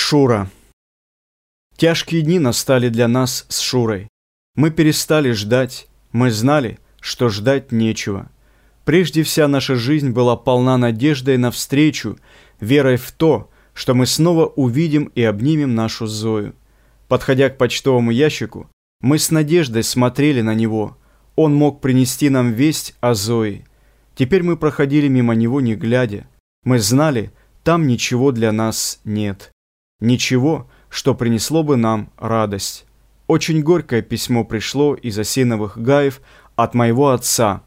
Шура. Тяжкие дни настали для нас с Шурой. Мы перестали ждать, мы знали, что ждать нечего. Прежде вся наша жизнь была полна надеждой навстречу, верой в то, что мы снова увидим и обнимем нашу Зою. Подходя к почтовому ящику, мы с надеждой смотрели на него. Он мог принести нам весть о Зое. Теперь мы проходили мимо него, не глядя. Мы знали, там ничего для нас нет. Ничего, что принесло бы нам радость. Очень горькое письмо пришло из осиновых гаев от моего отца.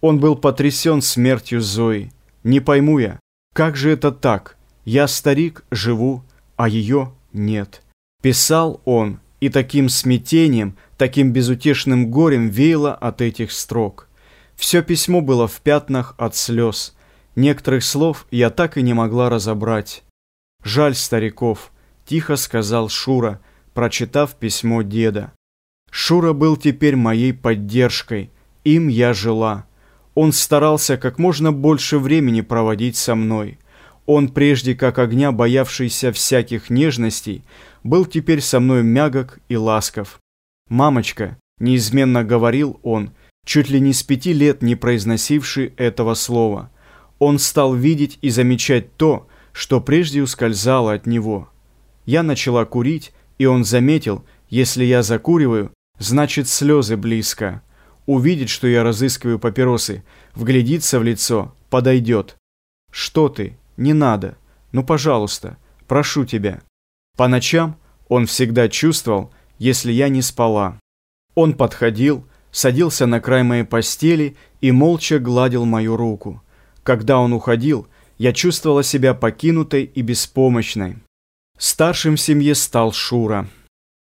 Он был потрясен смертью Зои. Не пойму я, как же это так? Я старик, живу, а ее нет. Писал он, и таким смятением, таким безутешным горем веяло от этих строк. Все письмо было в пятнах от слез. Некоторых слов я так и не могла разобрать. Жаль стариков, тихо сказал Шура, прочитав письмо деда. Шура был теперь моей поддержкой, им я жила. Он старался как можно больше времени проводить со мной. Он, прежде как огня, боявшийся всяких нежностей, был теперь со мной мягок и ласков. «Мамочка», — неизменно говорил он, чуть ли не с пяти лет не произносивший этого слова. Он стал видеть и замечать то, что прежде ускользало от него. Я начала курить, и он заметил, если я закуриваю, значит слезы близко. Увидеть, что я разыскиваю папиросы, вглядиться в лицо, подойдет. Что ты? Не надо. Ну, пожалуйста, прошу тебя. По ночам он всегда чувствовал, если я не спала. Он подходил, садился на край моей постели и молча гладил мою руку. Когда он уходил, я чувствовала себя покинутой и беспомощной. Старшим в семье стал Шура.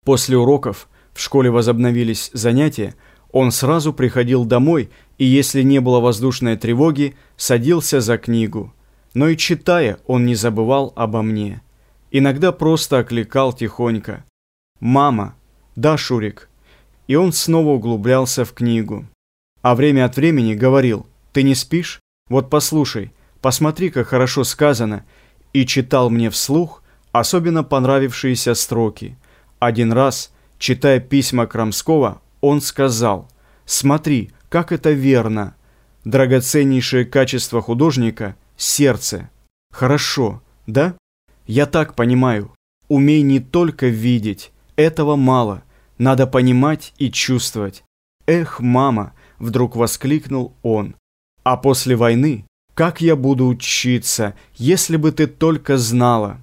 После уроков в школе возобновились занятия, он сразу приходил домой и, если не было воздушной тревоги, садился за книгу. Но и читая, он не забывал обо мне. Иногда просто окликал тихонько. «Мама!» «Да, Шурик!» И он снова углублялся в книгу. А время от времени говорил «Ты не спишь? Вот послушай, посмотри, как хорошо сказано!» И читал мне вслух – особенно понравившиеся строки. Один раз, читая письма Крамского, он сказал «Смотри, как это верно! Драгоценнейшее качество художника – сердце. Хорошо, да? Я так понимаю. Умей не только видеть, этого мало. Надо понимать и чувствовать. Эх, мама!» – вдруг воскликнул он. «А после войны, как я буду учиться, если бы ты только знала!»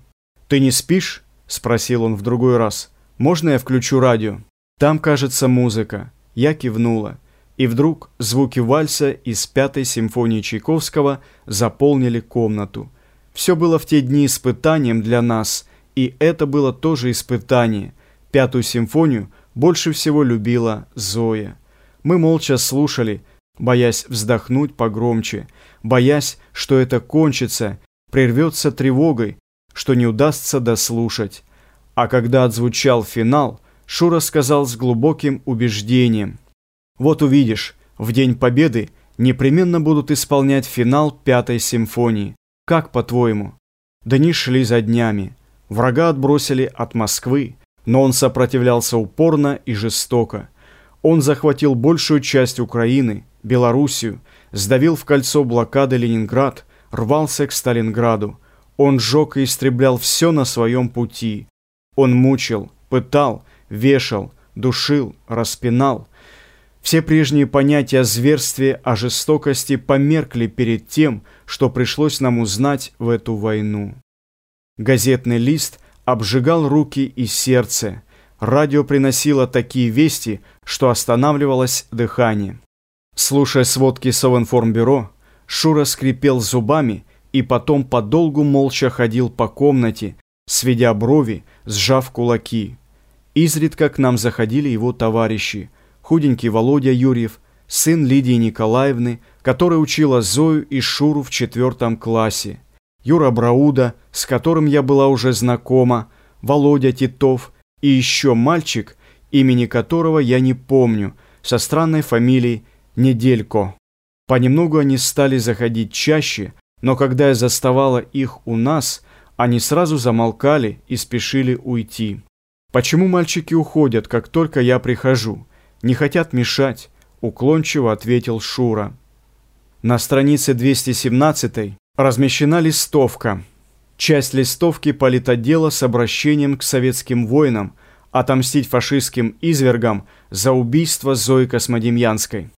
«Ты не спишь?» – спросил он в другой раз. «Можно я включу радио?» Там, кажется, музыка. Я кивнула. И вдруг звуки вальса из пятой симфонии Чайковского заполнили комнату. Все было в те дни испытанием для нас, и это было тоже испытание. Пятую симфонию больше всего любила Зоя. Мы молча слушали, боясь вздохнуть погромче, боясь, что это кончится, прервется тревогой, что не удастся дослушать. А когда отзвучал финал, Шура сказал с глубоким убеждением. «Вот увидишь, в День Победы непременно будут исполнять финал Пятой симфонии. Как по-твоему?» Дни шли за днями. Врага отбросили от Москвы, но он сопротивлялся упорно и жестоко. Он захватил большую часть Украины, Белоруссию, сдавил в кольцо блокады Ленинград, рвался к Сталинграду. Он жег и истреблял все на своем пути. Он мучил, пытал, вешал, душил, распинал. Все прежние понятия о зверстве, о жестокости померкли перед тем, что пришлось нам узнать в эту войну. Газетный лист обжигал руки и сердце. Радио приносило такие вести, что останавливалось дыхание. Слушая сводки Совинформбюро, Шура скрипел зубами и потом подолгу молча ходил по комнате, сведя брови, сжав кулаки. Изредка к нам заходили его товарищи, худенький Володя Юрьев, сын Лидии Николаевны, которая учила Зою и Шуру в четвертом классе, Юра Брауда, с которым я была уже знакома, Володя Титов и еще мальчик, имени которого я не помню, со странной фамилией Неделько. Понемногу они стали заходить чаще, но когда я заставала их у нас, Они сразу замолкали и спешили уйти. «Почему мальчики уходят, как только я прихожу? Не хотят мешать», – уклончиво ответил Шура. На странице 217 размещена листовка. Часть листовки политодела с обращением к советским воинам отомстить фашистским извергам за убийство Зои Космодемьянской.